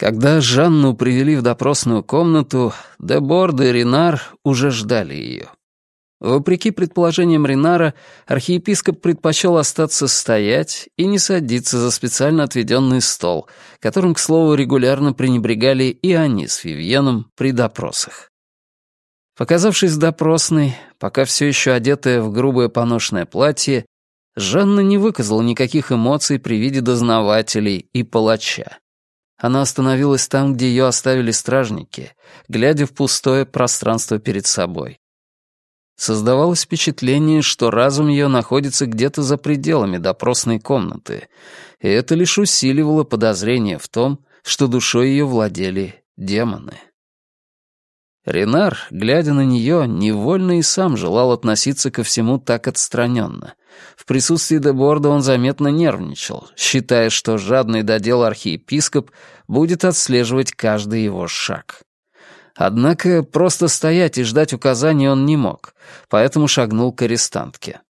Когда Жанну привели в допросную комнату, Деборд и Ренар уже ждали ее. Вопреки предположениям Ренара, архиепископ предпочел остаться стоять и не садиться за специально отведенный стол, которым, к слову, регулярно пренебрегали и они с Вивьеном при допросах. Показавшись допросной, пока все еще одетая в грубое поношенное платье, Жанна не выказала никаких эмоций при виде дознавателей и палача. Она остановилась там, где ее оставили стражники, глядя в пустое пространство перед собой. Создавалось впечатление, что разум ее находится где-то за пределами допросной комнаты, и это лишь усиливало подозрение в том, что душой ее владели демоны. Ренар, глядя на нее, невольно и сам желал относиться ко всему так отстраненно. В присутствии Деборда он заметно нервничал, считая, что жадный до дела архиепископ будет отслеживать каждый его шаг. Однако просто стоять и ждать указаний он не мог, поэтому шагнул к арестантке.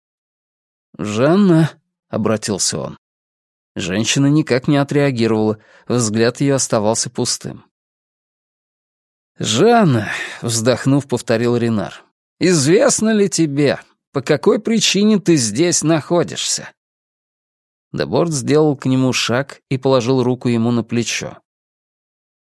«Жанна», — обратился он. Женщина никак не отреагировала, взгляд ее оставался пустым. «Жанна», — вздохнув, повторил Ренар, — «известно ли тебе, по какой причине ты здесь находишься?» Деборд сделал к нему шаг и положил руку ему на плечо.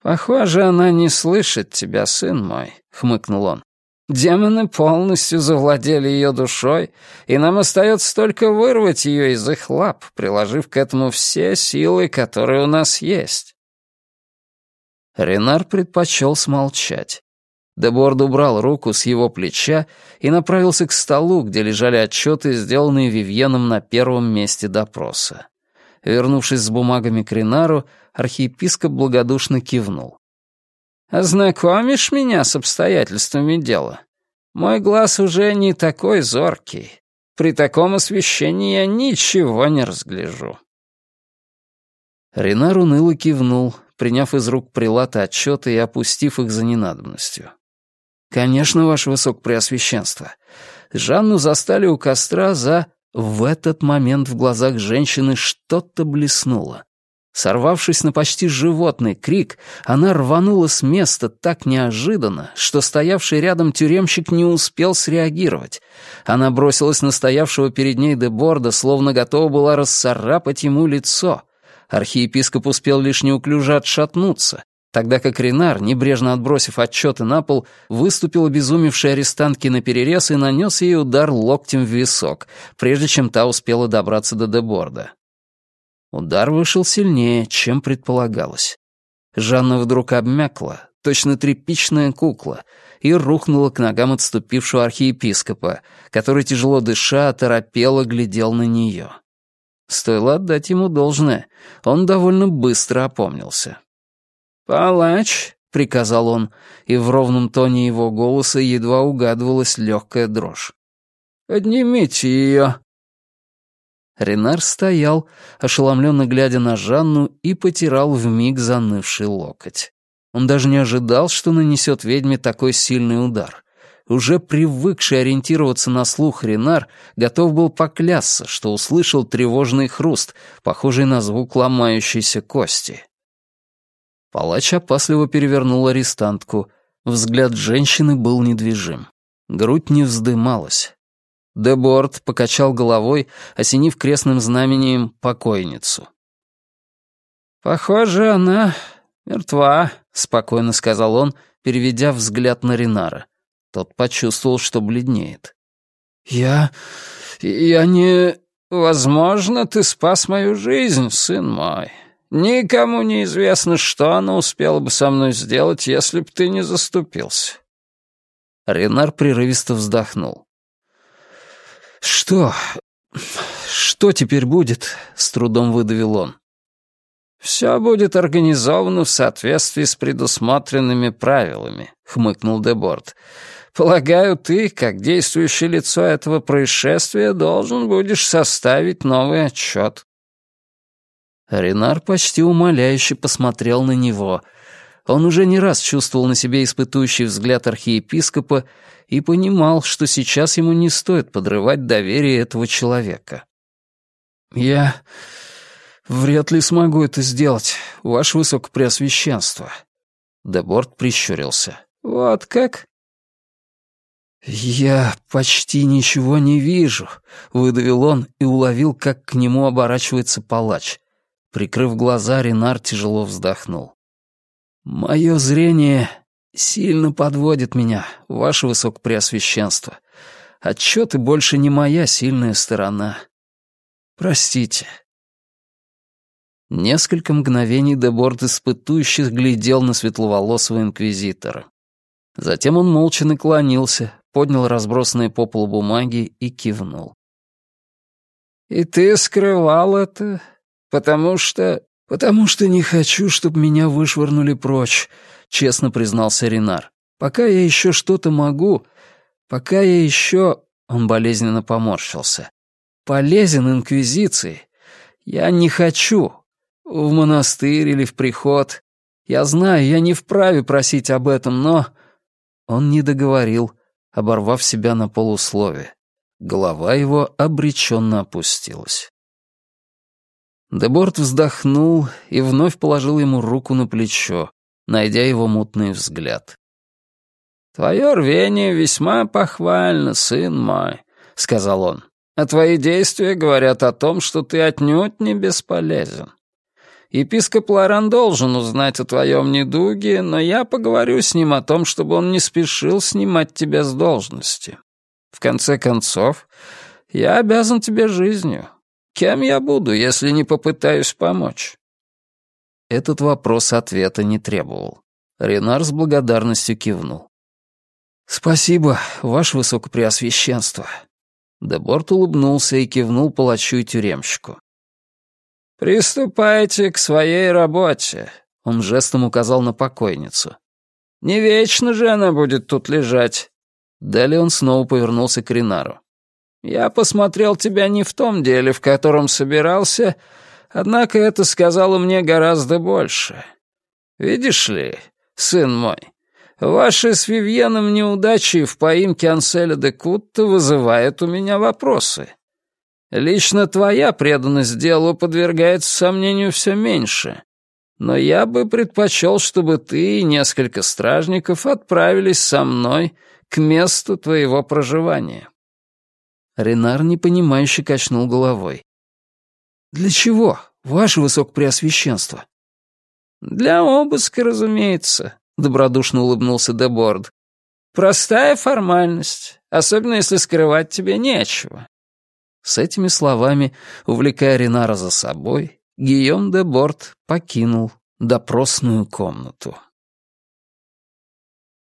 «Похоже, она не слышит тебя, сын мой», — хмыкнул он. «Демоны полностью завладели ее душой, и нам остается только вырвать ее из их лап, приложив к этому все силы, которые у нас есть». Ренар предпочел смолчать. Деборд убрал руку с его плеча и направился к столу, где лежали отчеты, сделанные Вивьеном на первом месте допроса. Вернувшись с бумагами к Ренару, архиепископ благодушно кивнул. «Ознакомишь меня с обстоятельствами дела? Мой глаз уже не такой зоркий. При таком освещении я ничего не разгляжу». Ренар уныло кивнул, приняв из рук прилата отчеты и опустив их за ненадобностью. «Конечно, ваше высокопреосвященство. Жанну застали у костра за...» В этот момент в глазах женщины что-то блеснуло. Сорвавшись на почти животный крик, она рванула с места так неожиданно, что стоявший рядом тюремщик не успел среагировать. Она бросилась на стоявшего перед ней Деборда, словно готова была расцарапать ему лицо. Архиепископ успел лишь неуклюже отшатнуться, тогда как Ренар, небрежно отбросив отчеты на пол, выступил обезумевшей арестантке на перерез и нанес ей удар локтем в висок, прежде чем та успела добраться до Деборда. Удар вышел сильнее, чем предполагалось. Жанна вдруг обмякла, точно тряпичная кукла, и рухнула к ногам отступившего архиепископа, который, тяжело дыша, оторопело глядел на нее. Стоило отдать ему должное, он довольно быстро опомнился. «Палач», — приказал он, и в ровном тоне его голоса едва угадывалась легкая дрожь. «Поднимите ее». Ренар стоял, ошеломленно глядя на Жанну, и потирал вмиг занывший локоть. Он даже не ожидал, что нанесет ведьме такой сильный удар. Уже привыкший ориентироваться на слух Ренар готов был поклясться, что услышал тревожный хруст, похожий на звук ломающейся кости. Палач опасливо перевернул арестантку. Взгляд женщины был недвижим. Грудь не вздымалась. Деборд покачал головой, осенив крестным знамением покойницу. «Похоже, она мертва», — спокойно сказал он, переведя взгляд на Ринара. Тот почувствовал, что бледнеет. «Я... я не... Возможно, ты спас мою жизнь, сын мой. Никому не известно, что она успела бы со мной сделать, если б ты не заступился». Ренар прерывисто вздохнул. «Что? Что теперь будет?» — с трудом выдавил он. «Все будет организовано в соответствии с предусмотренными правилами», — хмыкнул Деборд. Полагаю, ты, как действующее лицо этого происшествия, должен будешь составить новый отчет». Ренар почти умоляюще посмотрел на него. Он уже не раз чувствовал на себе испытующий взгляд архиепископа и понимал, что сейчас ему не стоит подрывать доверие этого человека. «Я... «Вряд ли смогу это сделать, ваше высокопреосвященство». Деборт прищурился. «Вот как?» «Я почти ничего не вижу», — выдавил он и уловил, как к нему оборачивается палач. Прикрыв глаза, Ренар тяжело вздохнул. «Мое зрение сильно подводит меня, ваше высокопреосвященство. Отчеты больше не моя сильная сторона. Простите». Несколько мгновений Деборд испытующих глядел на светловолосого инквизитора. Затем он молча наклонился, поднял разбросанные по полу бумаги и кивнул. «И ты скрывал это, потому что...» «Потому что не хочу, чтобы меня вышвырнули прочь», — честно признался Ренар. «Пока я еще что-то могу, пока я еще...» Он болезненно поморщился. «Полезен Инквизиции. Я не хочу. В монастырь или в приход. Я знаю, я не вправе просить об этом, но...» Он не договорил, оборвав себя на полуслове. Голова его обреченно опустилась. Деборт вздохнул и вновь положил ему руку на плечо, найдя его мутный взгляд. «Твое рвение весьма похвально, сын мой», — сказал он. «А твои действия говорят о том, что ты отнюдь не бесполезен. Епископ Лоран должен узнать о твоем недуге, но я поговорю с ним о том, чтобы он не спешил снимать тебя с должности. В конце концов, я обязан тебе жизнью. Кем я буду, если не попытаюсь помочь?» Этот вопрос ответа не требовал. Ренар с благодарностью кивнул. «Спасибо, ваше высокопреосвященство». Деборт улыбнулся и кивнул палачу и тюремщику. «Приступайте к своей работе», — он жестом указал на покойницу. «Не вечно же она будет тут лежать». Далее он снова повернулся к Ринару. «Я посмотрел тебя не в том деле, в котором собирался, однако это сказало мне гораздо больше. Видишь ли, сын мой, ваши с Вивьеном неудачи в поимке Анселя де Кутта вызывают у меня вопросы. Лично твоя преданность делу подвергается сомнению все меньше. Но я бы предпочел, чтобы ты и несколько стражников отправились со мной к месту твоего проживания». Ренар непонимающе качнул головой. «Для чего, ваше высокопреосвященство?» «Для обыска, разумеется», — добродушно улыбнулся Деборд. «Простая формальность, особенно если скрывать тебе нечего. С этими словами, увлекая Ренара за собой, Гийом де Борт покинул допросную комнату.